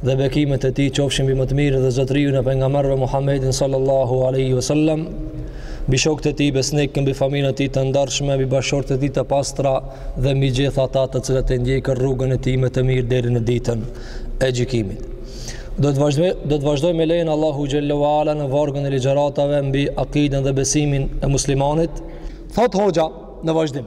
dhe bekimet e tij qofshin mbi më të mirë dhe zotëriun e pejgamberëve Muhammedin sallallahu alaihi wasallam, mbi shokët e tij besnik, mbi familjen e tij të ndarshme, mbi bashkëshortet e tij të pastra dhe mbi gjithë ata të cilët e ndjekën rrugën e tij me të mirë deri në ditën e gjykimit. Do të vazhdojmë me lejen e Allahut xhallahu ala në vargun e ligjëratave mbi akiden dhe besimin e muslimanit. Thot hoxha në vazhdim.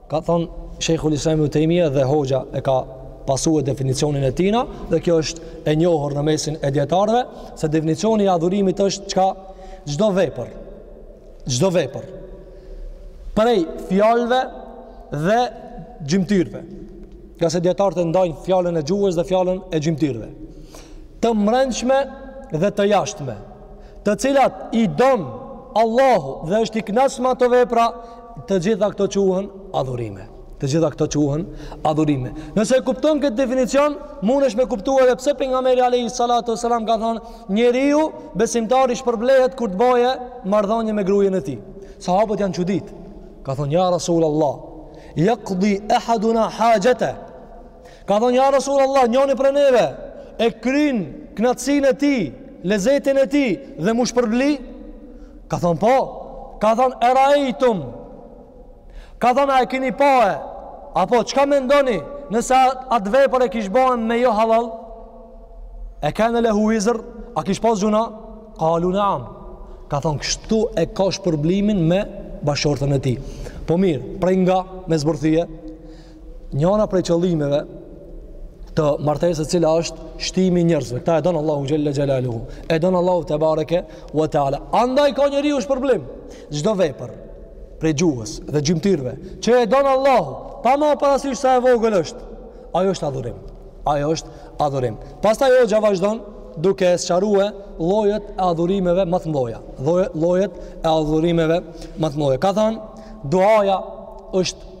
Ka thonë Shejhul Islam Ibn Tejmije dhe Hoxha e ka pasue definicionin e tina dhe kjo është e njohur në mesin e dijetarëve se definicioni i adhurimit është çka çdo vepër çdo vepër prej fjalëve dhe gjymtyrëve ngase dijetarët e ndajnë fjalën e gjuhës dhe fjalën e gjymtyrëve të mrendshme dhe të jashtme të cilat i don Allahu dhe është i knaq me ato vepra Të gjitha këto quhen adhurime. Të gjitha këto quhen adhurime. Nëse e kupton këtë definicion, mundesh me kuptuar edhe pse pejgamberi alayhi salatu wasalam ka thonë, njeriu besimtari shpërblehet kur të bajë marrëdhonie me gruen e tij. Sahabët janë çudit. Ka thonë ja Rasulullah, jakdi ahaduna haxhetehu. Ka thonë, Ja Resulallah, njoni prej neve e kryn knaqsinë e tij, lezetin e tij dhe mu shpërbli? Ka thonë, Po. Ka thonë, Eraejtum. Ka thonë, A e keni pa? Apo çka mendoni nëse atë vepër e kish ba me jo hallall? E kane lehu wizr, a kish pas gjunah? Kalu naam. Ka thonë, kështu e ka shpërblimin me bashkshorten e tij. Po mirë, prej nga me zbërthye, Njana prej qëllimeve të martesës cila është shtimi i njerëzve. Këta e don Allahu xhelle xhelaluhu. E don Allahu tebareke ve teala. Andaj ka njeriu shpërblim. Çdo vepër prej gjuhës dhe gjymtyrëve që e don Allahu pa marrë parasysh sa e vogël është. Ajo është adhurim. Ajo është adhurim. Pastaj hoxha vazhdon duke i sqarue llojet e adhurimeve ma t'mdhoja. Llojet e adhurimeve ma t'mdhoja. Ka thanë, duaja është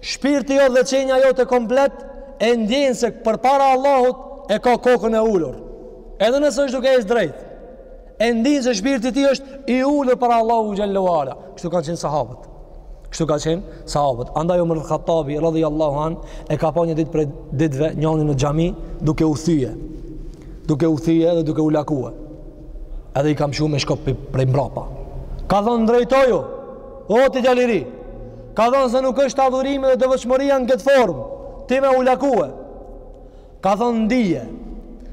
Shpirti jot dhe qenja jote komplet e ndien se përpara Allahut e ka kokën e ulur. Edhe nëse është duke ec drejt. E ndien se shpirti i tij është i ulur para Allahut xhelle ve ala. Kështu kanë qenë sahabët. Kështu kanë qenë sahabët. Andaj Umer ibn Hattabi, radijallahu anhu, e ka pa një ditë prej ditëve njani në xhami duke u thye. Duke u thye dhe duke u lakue. Edhe i ka mshu me shkop prej mbrapa. Ka thonë drejtoju, o ti djali i ri, Ka thonë se nuk është adhurimi dhe devotshmëria në këtë formë, ti me u lakue. Ka thonë ndije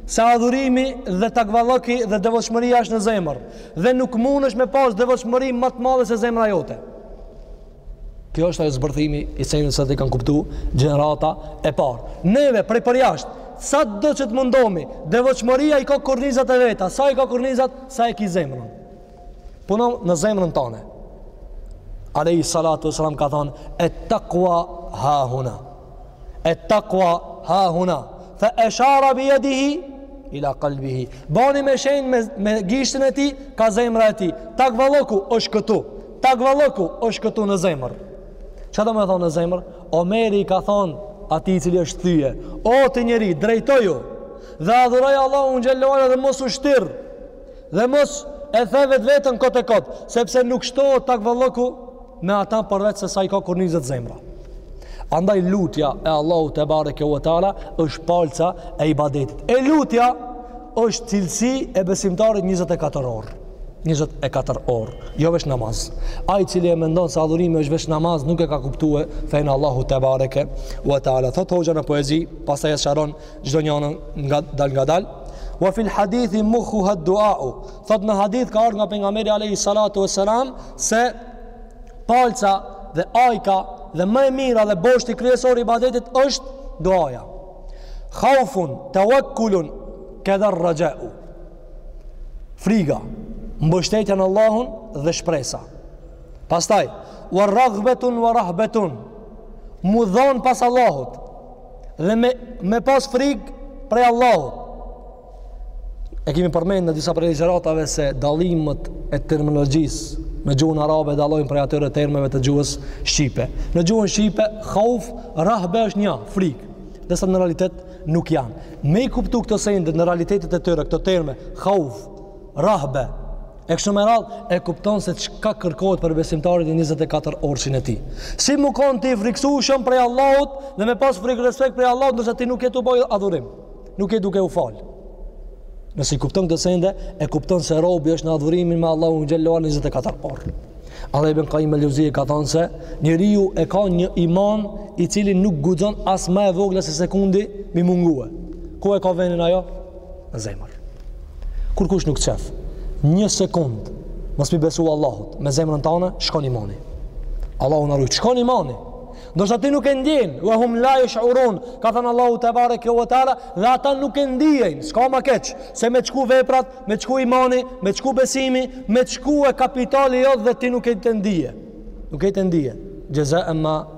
se adhurimi dhe takvallëki dhe devotshmëria është në zemër dhe nuk mundesh me pas devotshmëri ma të madhe se zemra jote. Kjo është ajo zbërthimi i senit se si e kanë kuptu gjenerata e parë. Neve, prej përjashtë, sado që të mundomi, devotshmëria i ka kornizat e veta, sa i ka kornizat, sa e ki zemrën. Puno në zemrën tonë. Alejhi salatu uesselam ka thonë, et-takua ha huna. Et-takua ha huna. Fe e shara bi jedihi, ila kalbihi. Bani me shenjë me, me gishtin e tij, ka zemra e tij. Takvallëku është këtu. Takvallëku është këtu në zemër. Çka do me thonë në zemër? Omeri ka thonë atij i cili është thyje. O ti njeri, drejtoju. Dhe adhuroje Allahun xhelle ue ala dhe mos u shtir. Dhe mos e the veten kot e kot, sepse nuk shtohet takvallëku me ata përveç se sa i ka kornizat zemra. Andaj lutja e Allahut tebareke ue teala është palca e ibadetit. E lutja është cilësi e besimtarit 24 orë. 24 orë, jo veç namaz. Ai i cili e mendon se adhurimi është veç namaz, nuk e ka kuptue fenë e Allahut tebareke ue teala. Thotë hoxha në poezi, pastaj e sqaron Çdonjërën dalngadal. Wa fil hadithi mukhuhad-du'a'u. Thotë në hadith ka ardhë nga pejgamberi alayhi salatu wassalam se palca dhe ajka dhe më e mira dhe boshti kryesor i ibadetit është duaja. Khaufun tawakkulun kadhar-raja'u. Friga, mbështetja në Allahun dhe shpresa. Pastaj, wa raghbatun wa rahbatun. Mu dhonë pas Allahut. dhe me, me pas frikë prej Allahut. E kemi përmendë në disa prej ligjëratave se dallimet e terminologjisë në gjuhën arabe dallojnë prej atyre termeve të gjuhës shqipe. Në gjuhën shqipe, khauf, rahbe është një, frikë, derisa në realitet nuk janë. Me i kuptu këto sende në realitetet e tyre, këto terme, khauf, rahbe, E kështu me radhë, e kupton se çka kërkohet prej besimtarit në 24 orëshin e tij. Si me konë i frikësueshëm prej Allahut dhe me pas frikë respekt prej Allahut, nëse ti nuk je tu bo adhurim, nuk je duke u fal. Nëse i kupton këto sende, e kupton se robi është në adhurimin me Allahun xhelle ue ala 24 orë. Edhe ibn Qayyim al-Jawziyya ka thonë se njeriu e ka një iman i cili nuk guxon as ma e vogla se sekundi me i mungue. Ku e ka venin ajo? në zemër. Kurkush nuk t'sheh, një sekund, mos mi besu Allahut, me zemrën tane, shkon imani. Allahu na rujtë, shkon imani. Ndoshta ti nuk e ndjen, ue hum la jeshurun, ka thënë Allahu tebareke ue teala, dhe ata nuk e ndjejnë, s'ka ma keq, se me t'shku veprat, me t'shku imani, me t'shku besimi, me t'shku e kapitali jot dhe ti nuk e të ndje. Nuk e të ndje. Gjeza e ma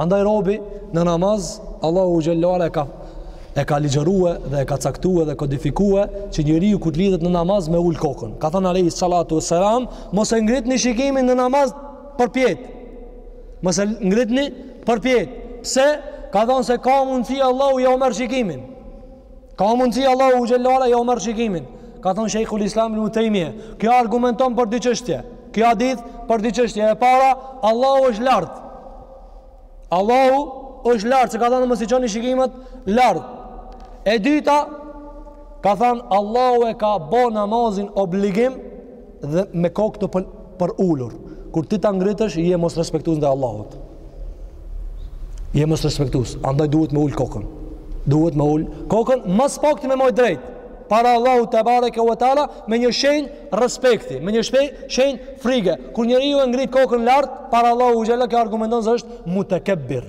Andaj robi në namaz Allahu xhel-le ue ala e ka e ka ligjërue dhe e ka caktue dhe kodifikue që njeriu kur lidhet në namaz me ul kokën. Ka thënë alejhi salatu ue selam, mos e ngritni shikimin në namaz përpjet. Mos e ngritni përpjet. Pse? Ka thënë se ka mundësi Allahu jau merr shikimin. Ka mundësi Allahu xhel-le ue ala jau merr shikimin. Ka thonë shejhul islam Ibnu Tejmije. Kjo argumenton për dy çështje. Kjo hadith për dy çështje. E para, Allahu është lartë. Allahu është lartë. Se ka thonë mos i çoni shikimet lartë. E dyta, ka thonë Allahu e ka bo namazin obligim dhe me kokë të përulur. Kur ti ta ngritësh, je mosrespektues ndaj Allahut. Je mosrespektues, andaj duhet me ul kokën. Duhet me ul kokën, më s'pakti me majt drejt. Para Allahut tebareke ve teala me një shenjë respekti, me një shpej, shenjë frike. Kur njeriu e ngrit kokën lart, para Allahut xhel-le, kjo argumenton se është mutekebbir.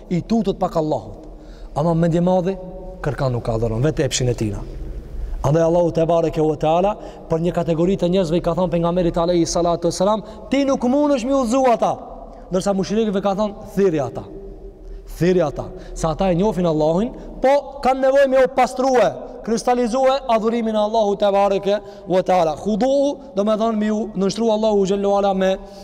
I tutet pak Allahut. Ama mendjemadhi kërkan nuk adhuron, vetë epshin e tina. Andaj Allahu tebareke ve teala, për një kategori të njerëzve i ka thonë pejgamberit alejhi salatu ue selam, ti nuk mundesh mi udhëzu ata. Nërsa mushrikëve ka thonë, thirri ata. Thirri ata. Se ata e njofin Allahin, po kanë nevojë mi u pastrue, kristalizue adhurimin e Allahut tebareke ve teala. Khudu, domethënë, mi u nënshtru Allahut xhel-le ue ala me,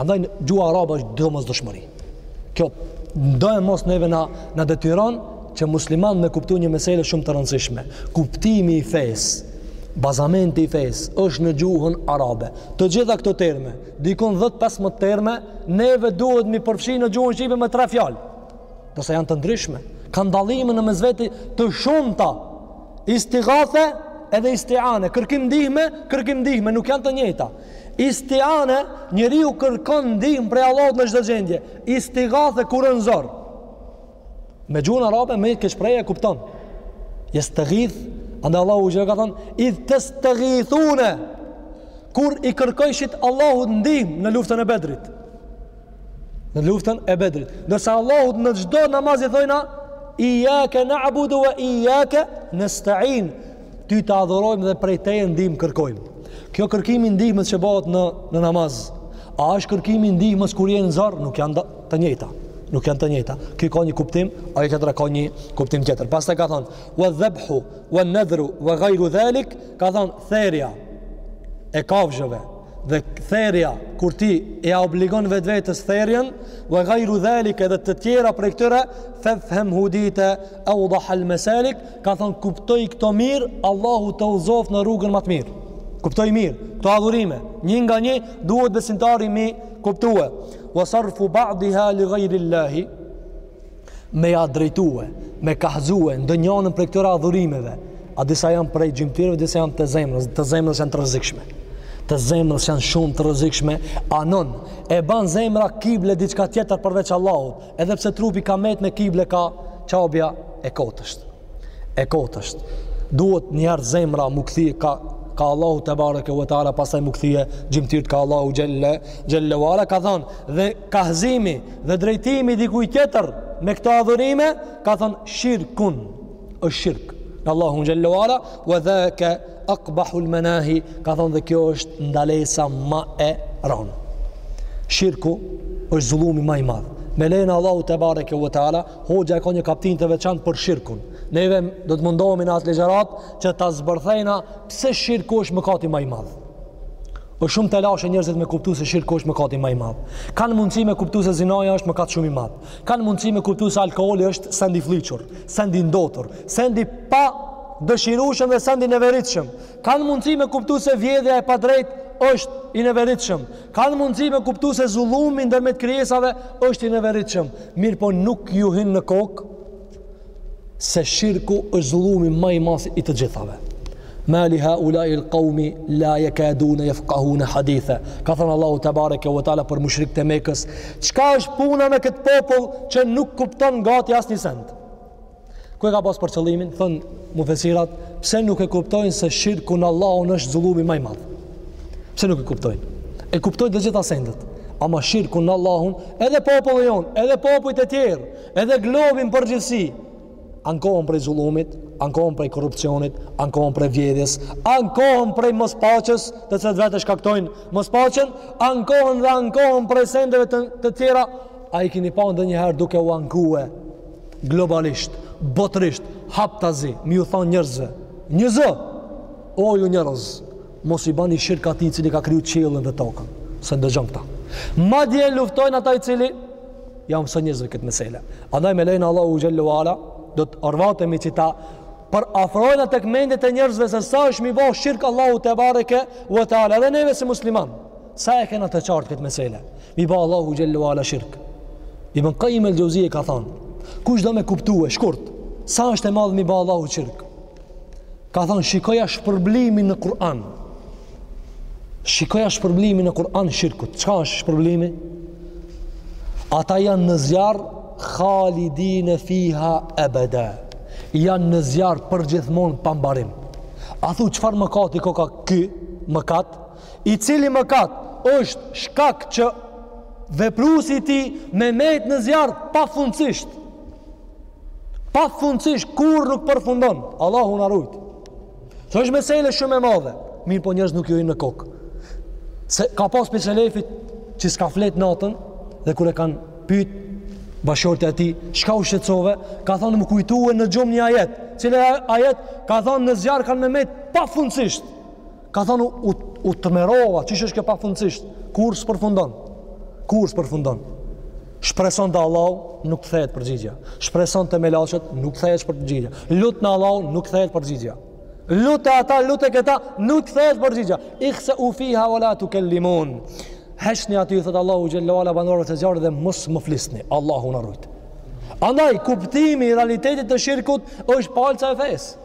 Andaj gjuha arabe është domosdoshmëri. Kjo ndo e mos neve na, na detyron që musliman me kuptu një mesele shumë të rëndësishme. Kuptimi i fes, bazamenti i fes, është në gjuhën arabe. Të gjitha këto terme, dikun 10-15 terme, neve duhet mi përfshi në gjuhën shqipe me tre fjalë. Ndonëse janë të ndryshme, kanë dallime në mes veti të shumta. Istigathe edhe istiane, kërkim ndihme, kërkim ndihme, nuk janë të njëjta. Istiane, njeriu kërkon ndihmë prej Allahut në çdo gjendje. Istigathe kur në zor. Me gjuhën arabe me këtë shprehje e kupton. Jestegith, andaj Allahu i ka thënë, "Idh testegithune." Kur i kërkojshit Allahut ndihmë në luftën e Bedrit. Në luftën e Bedrit. Ndërsa Allahut në çdo namaz i thojna, "Iyyaka na'budu wa iyyaka nasta'in." Ty të adhurojmë dhe prej teje ndihmë kërkojmë. Kjo kërkimi ndihmës që bohet në namaz, a është kërkimi ndihmës kur je në zor, nuk janë të njëjta. Nuk janë të njëjta. Ky ka një kuptim, ai tjetër ka një kuptim tjetër. Pastaj ka thonë: "Wa dhabhu wa nadhru wa ghayru dhalik", ka thonë therja e kafshëve dhe therja kur ti ia obligon vetvetes therjen, "wa ghayru dhalik" edhe të tjera prej këtyre, "fafham hudita awdah al-masalik", Ka thonë kuptoj këto mirë, Allahu të udhëzoft në rrugën ma të mirë. Kuptoj mirë, këto adhurime, një nga një duhet besimtari mi kuptue. Wa sarfu ba'diha li ghayri Allahi me ja drejtue, me kahzue ndonjënën prej këtyre adhurimeve, a disa janë prej gjymtyrëve, disa janë të zemrës, të zemrës janë të rrezikshme. Të zemrës janë shumë të rrezikshme, anon, e ban zemra kible diçka tjetër përveç Allahut, Edhe pse trupi ka met me kible ka qabja e kotësht. E kotësht. Duhet njëherë zemra m'u kthy ka, ka Allahu tebareke ve teala, pastaj m'u kthy e gjymtyrët ka Allahu xhelle, xhelle ve ala, ka thonë, dhe kahzimi dhe drejtimi dikujt tjetër me këto adhurime, ka thonë, shirkun, është shirk. Allahu xhelle ve ala, ve dhake akbahul menahi, ka thonë dhe kjo është ndalesa ma e ronë. Shirku është zullumi ma i madh. Me lejen e Allahut tebareke ve teala, hoxha e ka një kaptinë të veçantë për shirkun. Neve do të mundohemi në atë ligjëratë që ta zbërthejna pse shirku është mëkati ma i madh. O shumë telashe njerëzit me kuptu se shirku është mëkati ma i madh. Kanë mundësi me kuptu se zinaja është mëkat shumë i madh. kanë mundësi me kuptu se alkoholi është send i fëlliqur, send i ndotur, send i padëshirueshëm dhe send i neveritshëm. Kanë mundësi me kuptu se vjedhja e padrejtë është i neveritshëm. Kanë mundësi me kuptu se zullumi ndërmjet krijesave është i neveritshëm. Mirëpo nuk ju hyn në kokë, se shirku është zullumi ma i madh i të gjithave. Mali ha ulai al qaumi la yakaduna yafqahuna haditha. Ka thonë Allahu tebareke ve teala për mushrikët e Mekës, çka është puna me këtë popull që nuk kupton gati asnjë send. Ku e ka pas për qëllimin? Thonë mufesirat, pse nuk e kuptojnë se shirku në Allahun është zullumi më i madh? Pse nuk e kuptojnë? E kuptojnë të gjitha sendet. Ama shirku në Allahun, edhe populli jonë, edhe popujt e tjerë, Edhe globi në përgjithësi ankohen prej zullumit, ankohen prej korrupsionit, ankohen prej vjedhjes, ankohen prej mospaqes, të cilat vetë e shkaktojnë mospaqen, ankohen dhe ankohen prej sendeve të, të tjera. A i kini pa ndonjëherë duke u ankue globalisht, botërisht, haptazi, mi ju thonë njerëzve njëzë, o ju njerëz, Mos i bani shirk atij i cili ka kriju qiellin dhe tokën, s'e ndëgjon këta. Madje e luftojnë ata i cili ja mëson njerëzve këtë mesele. Andaj me lejen e Allahut xhele ue ala do të orvatemi që ta përafrojmë tek mendjet e njerëzve se sa është mi bo shirk Allahut tebareke ue teala dhe neve si musliman sa e kena të qartë këtë mesele mi bo Allahut xhele ue ala shirk Ibn Kajim el Xhevzije ka than kush do me kuptue shkurt sa është e madhe mi bo Allahut shirk Ka thonë, shikoja shpërblimin në Kur'an. Shikoja shpërblimin në Kur'an shirkut. Çka është shpërblimi? Ata janë në zjarr, khalidine fiha ebeda. Janë në zjarr përgjithmonë pa mbarim. A thu, çfarë mëkati koka ky mëkat? I cili mëkat është shkak që veprusi i tij me mejt në zjarr pafundësisht. Pafundësisht, kurrë nuk përfundon. Allahu na rujt. Se është mesele shumë e madhe. Mirëpo njerëzve nuk ju hin në kokë. Se ka pas prej selefit që s'ka fletë natën dhe kur e kanë pytë bashkëshortja e tij, çka u shqetsove, ka thonë m'u kujtue në gjumë një ajet. Cili ajet ka thonë në zjarr kanë me metë pafundësisht. Ka thënë u, u tmerova, qysh është kjo pafundësisht, kurrë s'përfundon. Kurrë s'përfundon. Shpreson te Allahu, nuk kthehet përgjigja. Shpreson te melaçet, nuk kthehet përgjigja. Lute Allahun, nuk kthehet përgjigja. Lute ata, lute këta, nuk kthehet përgjigja. Ikhsau fiha wala tukallimun. Heshni aty, thotë Allahu xhele ue ala banorëve të zjarrit dhe mos më flisni. Allahu na rujt. Andaj kuptimi i realitetit të shirkut është palca e fesë.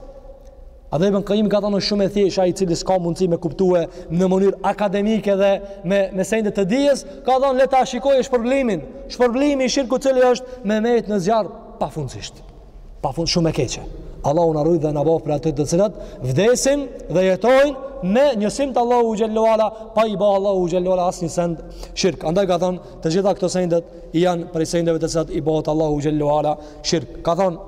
Edhe Ibn Kajimi ka thënë shumë e thjeshtë ai i cili s'ka mundësi me kuptue në mënyrë akademike dhe me me sende të dijes, ka thënë le ta shikojë shpërblimin. Shpërblimi i shirkut cili është me mejt në zjarr pafundësisht. Pa fund shumë e keqe. Allahu na rujt dhe na boftë prej ato të cilat vdesin dhe jetojnë me njësim të Allahut xhele ue ala pa i ba Allahut xhele ue ala asnjë send shirk. Andaj ka thënë të gjitha këto sendet janë prej sendeve të cilat i bohet Allahut xhele ue ala shirk. Ka thënë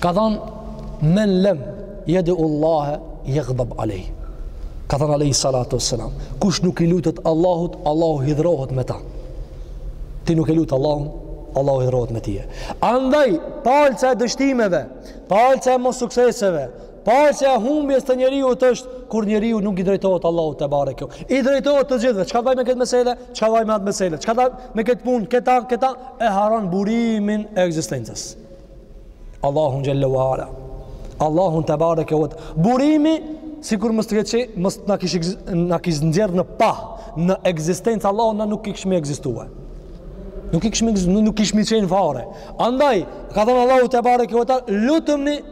Ka thënë men lem yad'ullaha yaghdab alayh. Ka thënë alejhi salatu wassalam, kush nuk i lutet Allahut, Allahu hidhrohet me ta. Ti nuk e lut Allahun, Allahu hidhrohet me ty. Andaj palca e dështimeve, palca e mossukseseve, Palca e humbjes të njeriut është kur njeriu nuk i drejtohet Allahut tebareke ue teala. I drejtohet të gjithve. Çka baj me këtë mesele? Çka baj me atë mesele? Çka baj me këtë punë? Këta, këta e harron burimin e ekzistencës. Allahun xhele ue ala. Allahun tebareke ue teala. Burimi, sikur mos të qe, mos na kish na kish nxjerrë në pah, në ekzistencë, Allahu ne nuk kishim ekzistuar. Nuk kishmi, nuk kishmi qenë fare. Andaj, ka thënë Allahu tebareke ue teala, lutmuni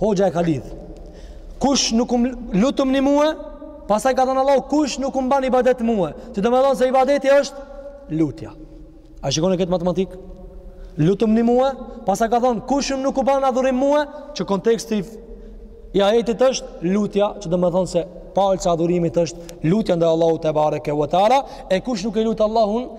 Hoxha e ka lidh. Kush nuk um, lutmuni mua, pastaj ka thënë Allahu kush nuk um ban ibadet mua. Që domethonë se ibadeti është lutja. A shikoni këtë matematik? Lutmuni mua, pastaj ka thënë kush nuk um ban adhurim mua, që konteksti i ajetit është lutja, që domethonë se palca e adhurimit është lutja ndaj Allahut tebareke ue teala, e kush nuk e lut Allahun,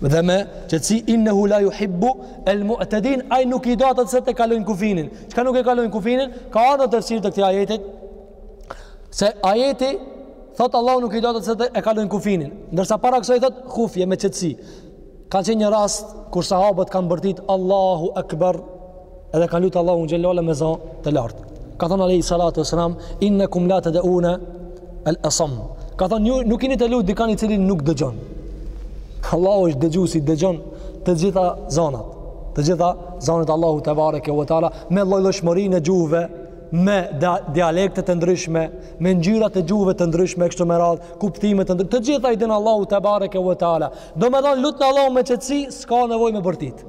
dhe me qetësi innehu la juhibbu el mu'tedin ai nuk i do ata të cilët e kalojnë kufinin çka nuk e kalojnë kufinin ka ardhë në tefsir të këtij ajetit se ajeti thot Allahu nuk i do ata të cilët e kalojnë kufinin ndërsa para kësoj thot hufje me qetësi ka qenë një rast kur sahabët kanë bërtit Allahu Akbar edhe kanë lutë Allahun xhelle ue ala me zë të lartë. Ka thonë alejhi salatu ue selam, innekum la ted'une el esam. Ka thonë, ju nuk jeni tu lutë dikan i cili nuk dëgjon. Allahu është dëgjus, i dëgjon të gjitha zonat. Të gjitha zonat Allahu tebareke ue teala, me llojllojshmërinë e gjuhve, me dialektet e ndryshme, me ngjyrat e gjuhve të ndryshme, kështu me radhë, kuptime të ndryshme, të gjitha i din Allahu tebareke ue teala. Domethanë lutne Allahun me qetësi, s'ka nevoj me bërtitë.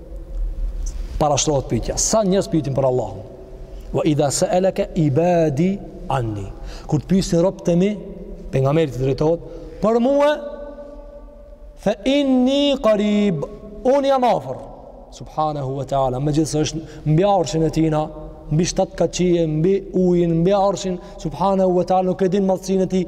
parashtrohet pyetja, sa njerëz pyetin për Allahun? Wa idha sa'alaka ibadi anni. Kur të pyesin robët e mi, pejgamberit i drejtohet, për mua fa inni qarib, un jam afër. Subhanahu wa ta'ala, megjithëse është mbi arshin e tina, mbi shtatë kat qiej, mbi ujin, mbi arshin, subhanahu wa ta'ala, nuk e din madhësin e tij,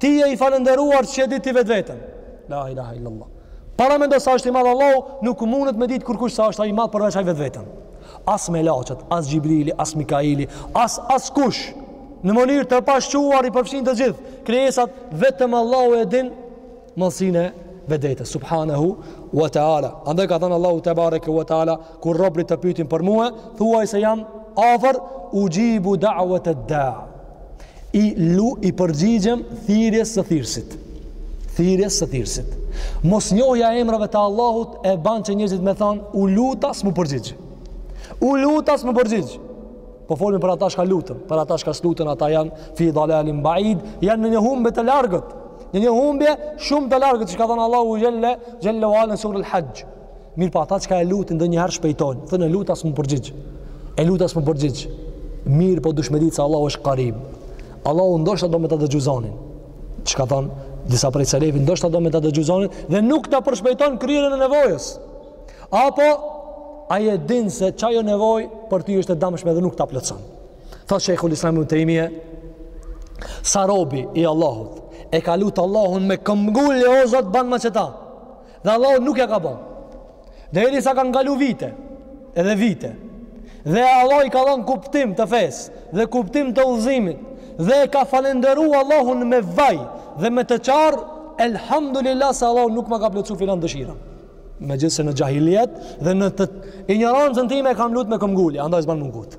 Ti je i falënderuar që e di ti vetveten. La ilaha illallah. Paramendo sa është i madh Allahu, nuk mundet me ditë kurkush sa është ai i madh përveç ai vetveten. As melaqet, as Xhibrili, as Mikaili, as askush në mënyrë të pashquar i përfshin të gjithë krijesat, vetëm Allahu e din madhësinë e vetvetes subhanahu wa taala andaj ka thënë Allahu tebareke wa taala kur robrit të pyetin për mua thuaj se jam afër ujibu da'wat ad-da' i lu i përgjigjem thirrjes së thirrsit. Thirrjes së thirrsit. Mosnjohja e emrave të Allahut e ban që njerëzit me than u luta s'm'u përgjigj. U luta s'm'u përgjigj. Po folim për ata çka lutën, për ata çka s'lutën ata janë fi dalalin baid, janë në një humbje të largët. Në një humbje shumë të largët, siç ka thënë Allahu xhelle xhelle ue ala në suren el Haxh. Mirëpo, ata çka e lutin ndonjëherë shpejtojnë, thonë e luta s'm'u përgjigj, e luta s'm'u përgjigj, mirëpo dush me ditë se Allahu është karib, Allahu ndoshta do me ta dëgju zonin, siç ka thënë disa prej selefit, ndoshta do me ta dëgju zonin, dhe nuk ta përshpejton kryerjen e nevojës, apo ai e din se qajo nevoj për ty është e damshme dhe nuk ta plotson. Tha Shejhul Islam Ibnu Tejmije, sa robi i Allahut, e ka lutë Allahun me këmbëngulje o Zot banma qeta, Dhe Allahu nuk ja ka bo. Derisa kanë kalu vite, edhe vite. Dhe Allahu i ka dhonë kuptim të fesë, dhe kuptim të udhëzimit, dhe e ka falenderu Allahun me vaj, dhe me të qarë, elhamdulillah se Allahu nuk ma ka plotësu filan dëshirë. Megjithëse në xhahiliet, dhe në të injorancën time e kam lut me këmbëngulje, andaj s'ban me u ngut.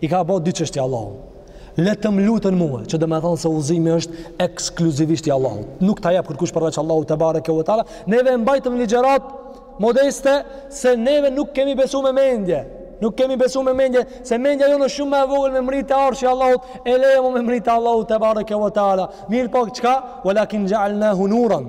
I ka bo dy çështje Allahu. Le të më luten mue, që domethanë se udhëzimi është ekskluzivisht i Allahut. Nuk ta jep kërkush përveç Allahut tebareke ve teala. Neve e mbajtëm ligjëratë modeste se neve nuk kemi besu me mendje. Nuk kemi besu me mendje se mendja jonë është shumë ma e vogël me mrit te arshi i Allahut, e le mo me mrit te Allahu tebareke ve teala. Mirëpo çka? Walakin ja'alnahu nuran.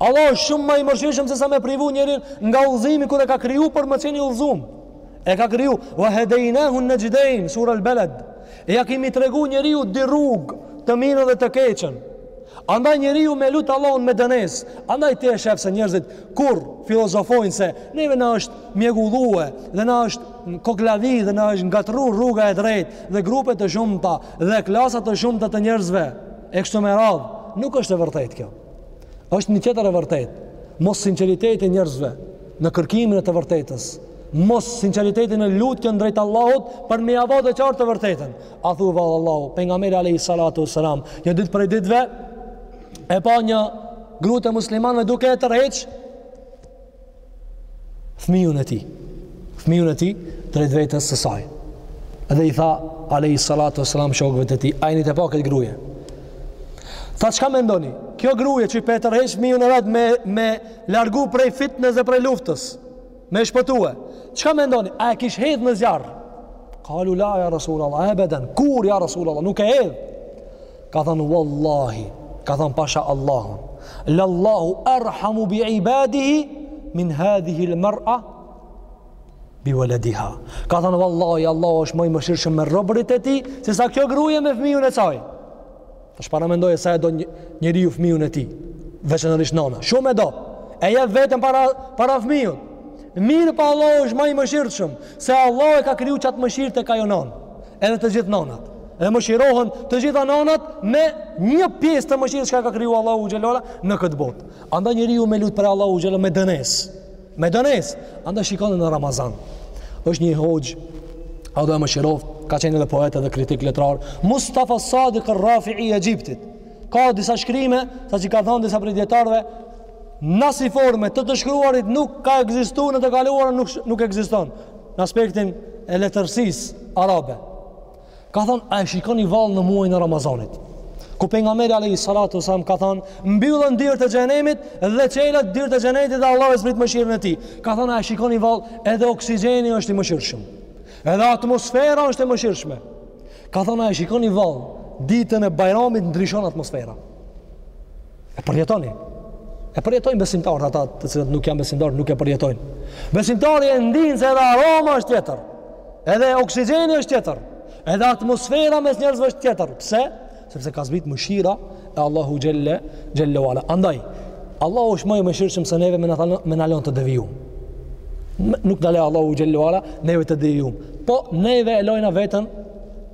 Allahu është shumë ma i mëshirshëm se sa me privu njerin nga udhëzimi kur e ka kriju për me qenë i udhëzum. E ka kriju wa hadainahu najdain sura al-balad. E ja kemi tregu njeriut dy rrugë të mirën dhe të keqen. Andaj njeriu me lut Allahun me dënesë. Andaj ti e shef se njerëzit kur filozofojnë se neve na është mjegullue dhe na është koklavi dhe na është ngatërru rruga e drejtë dhe grupe të shumta dhe klasa të shumta të njerëzve e kështu me radhë nuk është e vërtetë kjo. Është një tjetër e vërtetë. Mossinqeriteti i njerëzve në kërkimin e të vërtetës, mossinqeriteti në lutjen drejt Allahut për me ia ba të qartë të vërtetën. A thu vallë Allahu, pejgamberi alayhi salatu wasalam, një ditë prej ditëve e pa një gru të muslimanëve duke e tërheq fmijun e tij. Fmijun e tij drejt vetes së saj. Edhe i tha alayhi salatu wasalam shokëve të tij, a jeni tu e pa këtë gruje. Tha çka mendoni? Kjo gruje që pe tërheq fmijun e vet me me largu prej fitnës dhe prej luftës. Me shpëtue. Çka mendoni? A e kish hedh në zjarr? Kalu la ja Rasulullah, ebeden, kurrë ja Rasulullah, nuk e hedh. Ka thanë wallahi, ka thanë pasha Allahun. Lallahu arhamu bi ibadihi min hadhihi al-mar'a bi waladiha. Ka thanë wallahi Allahu është ma i mëshirshëm me robërit e tij se sa kjo gruje me fmijun e saj. Tash paramendoje sa e do njeriu fmijun e tij, veçanërisht nëna. Shumë e do. E jep veten para para fëmijës. Mirëpo Allahu është ma i mëshirshëm se Allahu e ka kriju qat mëshirë tek ajo nënë. Edhe te gjithë nanat. Dhe mëshirohen të gjitha nanat me një pjesë të mëshirës që ka kriju Allahu xhelle ala në këtë botë. Andaj njeriu me lut prej Allahut xhelle ala me dënesë. Me dënesë. Andaj shikoni në Ramazan. Është një hoxhë Allahu e mëshiroftë, ka qenë edhe poet edhe kritik letrar, Mustafa Sadiq Rafi i Egjiptit. Ka disa shkrime, saqë ka thanë disa prej dijetarëve, n'asi forme të të shkruarit nuk ka ekzistu në të kaluarën nuk nuk ekziston. në aspektin e letërsisë arabe. Ka thon a e shikoni vallë në muajin e Ramazanit? Ku pejgamberi alejhi salatu ue selam ka thon mbyllen dyert e xhehenemit dhe çelët dyert e xhenetit dhe Allahu e zbrit mëshirën e tij. Ka thon a e shikoni vallë edhe oksigjeni është i mëshirshëm. Edhe atmosfera është e mëshirshme. Ka thon a e shikoni vallë ditën e Bajramit ndryshon atmosfera. E përjetoni. E përjetojnë besimtarët ata të cilët nuk janë besimtarë, nuk e përjetojnë. Besimtari e ndin se edhe aroma është tjetër. Edhe oksigjeni është tjetër. Edhe atmosfera mes njerëzve është tjetër. Pse? Sepse ka zbrit mëshira e Allahu xhelle xhelle ue ala. Andaj Allahu është më i mëshirshëm se neve me na me na lënë të devijum. Nuk na lë Allahu xhelle ue ala neve të devijum. Po neve e lojna veten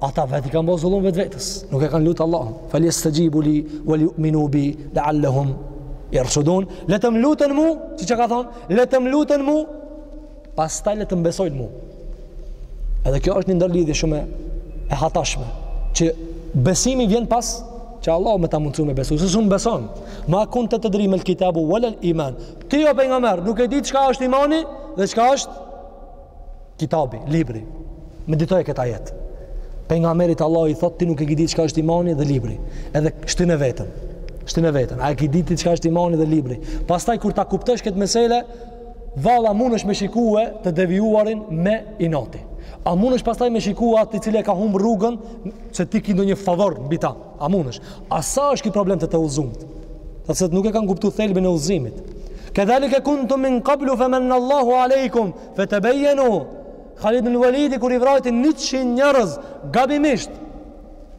Ata vetë i kanë bo zullum vetvetes. Nuk e kanë lutë Allahun. Feljestexhibu li, uel ju'minu bi, leallehum jershudun. Le të më luten mu, siç ka thonë, le të më luten mu, pastaj le të më besojnë mu. Edhe kjo është një ndërlidhje shumë e hatashme, që besimi vjen pasi Allahu me ta mundësu me besu, se s'mun beson, ma kunte tedri mel kitabu, ue lel iman, ti o pejgamber, nuk e dite çka është imani, dhe çka është Kitabi, libri. Meditoje këtë ajet. Pejgamberit Allahu i thotë ti nuk e ke ditë çka është imani dhe libri. Edhe shtine veten. Shtine veten. A e ke ditë çka është imani dhe libri? Pastaj kur ta kuptosh këtë mesele, valla mundesh me shikue të devijuarin me inati. A mundesh pastaj me shiku atë i cili e ka humb rrugën se ti ke ndonjë favor mbi ta? A mundesh? A sa është ky problem te të udhëzumit? Të cilët nuk e kanë kuptu thelbin e udhëzimit. Kedhalike kuntum min kablu fe menn Allahu alejkum fe tebejenu. Khalid ibnul Walidi kur i vrajti 100 njerëz gabimisht.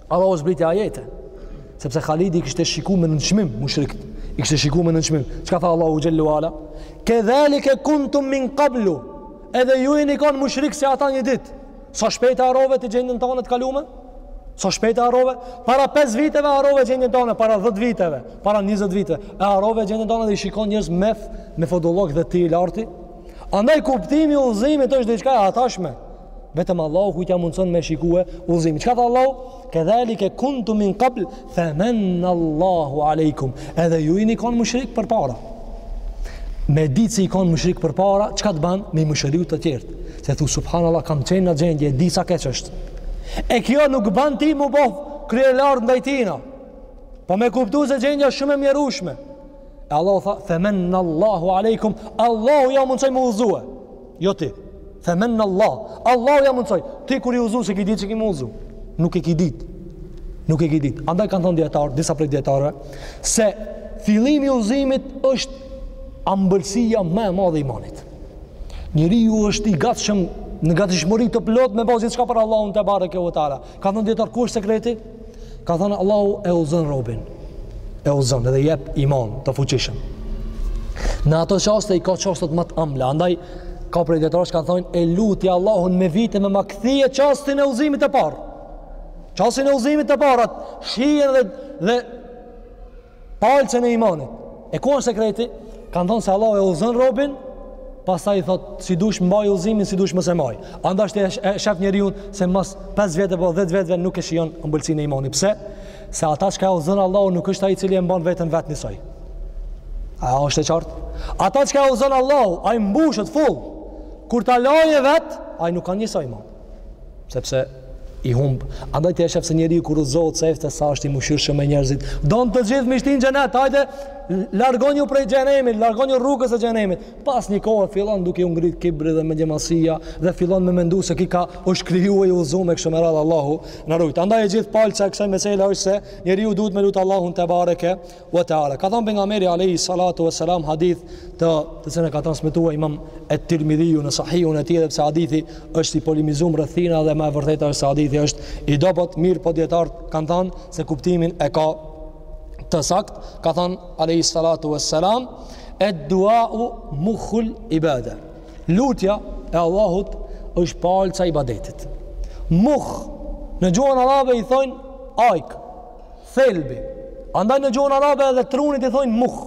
Allahu zbriti ajete. Sepse Khalidi i kishte shiku me nënçmim mushrikët. I kishte shiku me nënçmim. Çka tha Allahu xhelle ue ala? Kedhalike kuntum min kablu. Edhe ju jeni kanë mushrik si ata një ditë. Sa shpejt e harrove ti gjendjen tonë të kalume? Sa shpejt e harrove? Para 5 viteve harrove gjendjen tonë, para 10 viteve, para 20 viteve. E harrove gjendjen tonë dhe i shikon njerëz me me fodullëk dhe ti i larti? Andaj kuptimi i udhëzimit është diçka e hatashme. Vetëm Allahu kujt t'ja mundëson me shikue udhëzimin. Çka tha Allahu? Kedhalike kuntum min qabl fe menn Allahu alejkum. Edhe ju jeni kon mushrik përpara. Me ditë se je kon mushrik përpara, çka të bën? Me i mëshiru të tjerët. Se thu subhanallah kam qenë në gjendje, di sa keq është. E kjo nuk bën ti m'u bo kryelartë ndaj tina. Po me kuptu se gjendja shumë e mjerushme. E Allah tha, fe menn Allahu alejkum, Allahu ja mundësoi m'u udhëzue. Jo ti. T'femen në Allah, Allahu ja mundësoj. Ti kur i uzu se ki ditë se ki me u uzu. Nuk e ki ditë. Nuk e ki ditë. Andaj kanë thonë djetarë, disa prej djetarëve, se fillimi i uzimit është ambëlsia më e madhe e imanit. Njeriu është i gatshëm në gatishmëri të plot me ba gjithçka për Allahun tebareke ve teala. Kan thënë djetarë ku është sekreti? Ka thënë Allahu e uzon robin. E uzon edhe i jep iman të fuqishëm. Në ato qaste i ka qastet ma t'ambla. Andaj ka prej djetarë që kan thënë e luta Allahun me vite me ma kthye qastin e uzimit të parë. Qastin e uzimit të parë atë shijen dhe, dhe Palcën e imanit. E ku është sekreti? Kanë thonë se Allahu e uzon robin, pastaj i thot si dush mbaj uzimin, si dush mos e mbaj. Andaj ti e shef njeriun se mas 5 vjetve apo 10 vjetve nuk e shijon ëmbëlsinë e imanit. Pse? Se ata që ka udhëzon Allahu nuk është ai i cili e mban veten vetë njësoj. A është e qartë? Ata çka e uzon Allahu, ai mbushet full. Kur ta lajë e vet, ai nuk ka njësoj iman. Sepse i humb. Andaj ti e shef se njeriu kur uzohet sefte sa është i mëshirshëm me njerëzit. Don të gjithë me i shti n'xhenet, hajde largonju prej xhenemit, largonju rrugës së xhenemit. Pas një kohë fillon duke u ngrit kibri dhe mendjemadhsia dhe fillon me mendu se ky ka është krijue i uzum e kështu me radh Allahu na rujt. Andaj e gjithë palca e kësaj mesele është se njeriu duhet me lut Allahun tebareke wa taala ka thënë pejgamberi alayhi salatu wassalam hadith të cilin e ka transmetu Imam at-Tirmidhiu në sahihun e tij edhe pse hadithi është i polemizum rreth tina dhe ma e vërteta është se hadithi është i dobët mirëpo dijetarët kanë thënë se kuptimin e ka të sakt ka thënë alayhi salatu wassalam ad-du'a mukhul ibada lutja e Allahut është palca e ibadetit mukh në gjuhën arabe i thojnë ajk Thelbi. Andaj në gjuhën arabe edhe trunit i thojnë muh.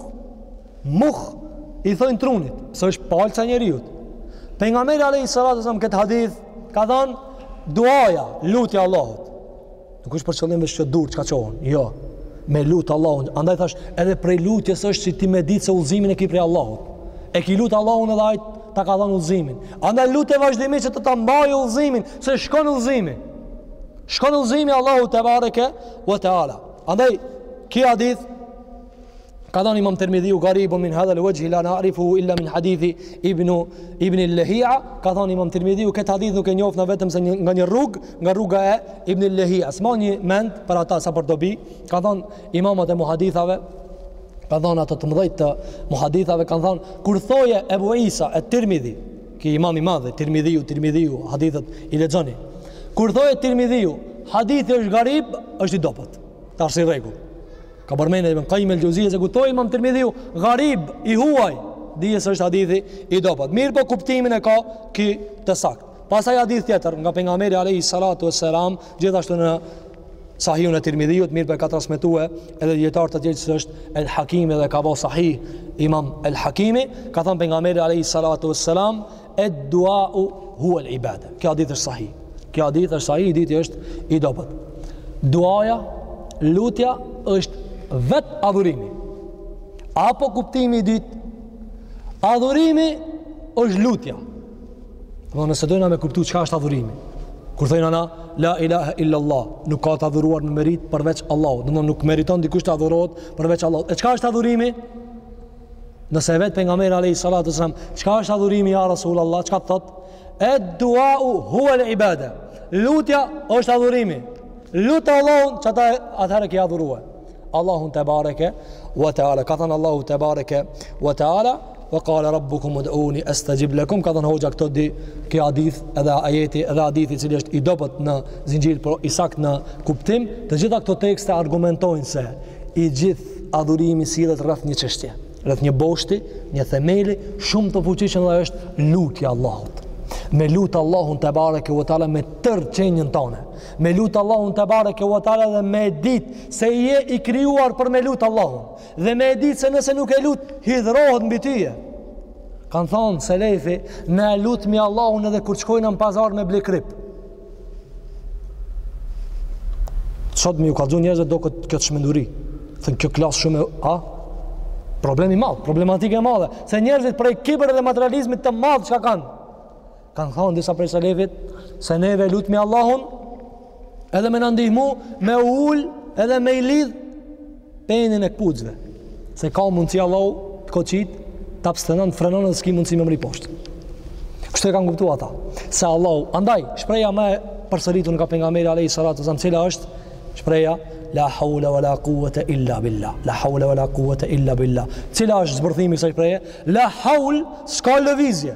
Muh i thojnë trunit, se është palca e njeriut. Pejgamberi alayhi salatu wassalam këtë hadith, ka thanë, duaja, lutja e Allahut. Nuk është për qëllim veç ato dur çka qohen, jo. Me lut Allahun, andaj thash, edhe prej lutjes është si ti me ditë se uzimin e ki prej Allahut. E ki lut Allahun edhe ai ta ka dhanë uzimin. Andaj lute vazhdimisht që të ta mbajë uzimin, se shkon uzimi. Shkon uzimi Allahu tebareke ve teala. Andaj ky hadith ka than Imam Tirmidhiu garibun min hadha al-wajh la na'rifuhu illa min hadithi Ibn Ibn Lahi'a, ka than Imam Tirmidhiu këtë hadith nuk e njohna vetëm se një, nga një rrugë, nga rruga e Ibn Lahi'a. S mbajnë mend për ata sa për dobi, kan than imamat e muhadithave kan than ata të mdhajt të muhadithave kanë than kur thojke Ebu Isa et-Tirmidhi Ky imam i madh, Tirmidhiu, Tirmidhiu, hadithet i lexoni. Kur thojke Tirmidhiu, hadithi është garib, është i dobët. Tash si rregull. Ka përmend Ibn Kajim el-Xheuzije, se kur thojke imam Tirmidhiu, garib, i huaj, dije se është hadithi i dobët. Mirëpo kuptimin e ka ky të saktë. Pastaj hadith tjetër, nga pejgamberi alejhi salatu ue selam, gjithashtu në Sahihun e Tirmidhiut, mirëpo e ka transmetue edhe dijetarë të tjerë siç është El Hakimi dhe e ka bo Sahih imam El Hakimi, ka thënë pejgamberi alejhi salatu ue selam, ed-duau huel ibade. Kjo adit është Sahih. Ky hadith është Sahih, i dyti është i dobët. Duaja, lutja është vetë adhurimi. Apo kuptimi i dytë, adhurimi është lutja. Dhe nëse dojna me kuptu çka është adhurimi, kur thojna na, la ilaha illa Allah, nuk ka të adhuruar me meritë përveç Allahut, dhe nuk meriton dikush të adhurohet përveç Allahut. E çka është adhurimi? Nëse e vet pejgamberin alejhi salatu ue selam, çka është adhurimi ja Rasul Allah, çka të thotë? Ed-duau huel ibade. Lutja është adhurimi. Lute Allahun, qata atëherë ke adhuruar. Allahun te bareke wa taala ka than Allahu te bareke wa taala wa qala rabbukum ud'uni astajib lakum ka than hoja kto dy, ky hadith edhe ajeti edhe hadithi i cili është i dobët në zinxhir por i saktë në kuptim të gjitha këto tekste argumentojnë se i gjithë adhurimi sillet rreth një çështjeje rreth një boshti një themeli shumë të fuqishëm dhe është lutja Allahut me lutë Allahun tebareke ve teala me tërë qenien tonë, me lutë Allahun tebareke ve teala dhe me ditë se je i krijuar për me lut Allahun dhe me e ditë se nëse nuk e lut hidhrohet mbi ty, e kanë thonë selefi ne e lutmi Allahun edhe kur shkojm në pazar me ble kryp sot me ju kallzu njerëzve doket kjo çmenduri thënë kjo klasë shumë a problem i madh, problematikë e madhe se njerëzit prej kibrit dhe materializmit të madh çka kanë Kanë thënë disa prej selefit se neve e lutmi Allahun edhe me na ndihmu me ul edhe me i lidh penin e kpucve. Se ka mundsi Allahu të koçit, të abstenon, të frenon edhe s'ki mundësi me mri poshtë. Kështu e kanë kuptu ata. Se Allahu, andaj, shprehja më e përsëritur nga pejgamberi alayhi salatu wasallam cila është shprehja la hawla wala quwata illa billah la hawla wala quwata illa billah cila është zbërthimi i kësaj shprehje la hawl s'ka lëvizje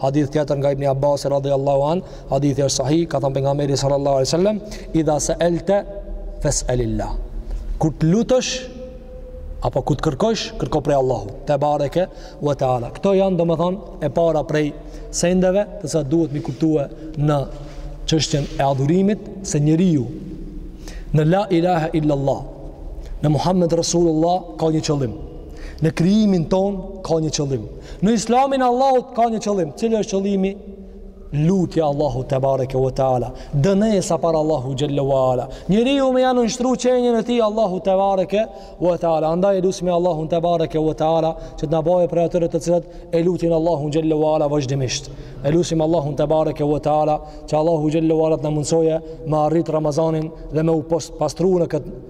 Hadith tjetër nga Ibn Abbas radhiyallahu an, hadithi është sahih, ka thënë pejgamberi sallallahu alaihi wasallam, "Idha sa'alta fas'alillah." Kur të lutesh apo kur të kërkosh, kërko prej Allahut, te bareke ve teala. Këto janë domethënë e para prej sendeve, të cilat duhet me i kuptue në çështjen e adhurimit se njeriu në la ilaha illa allah në muhammed rasulullah ka një qëllim në krijimin tonë ka një qëllim Në islamin Allahu ka një qëllim. Cili është qëllimi? Lutja Allahu te bareke ve teala. Dënesa para Allahu xhelle ve ala. Njeriu me ia nënshtru qenien e tij Allahu te bareke ve teala. Andaj e lusim Allahun te bareke ve teala që të na bëjë prej atyre të cilat e lutin Allahu xhelle ve ala vazhdimisht. E lusim Allahun te bareke ve teala që Allahu xhelle ve ala të na mundësojë me arrit Ramazanin dhe me u pastru në këtë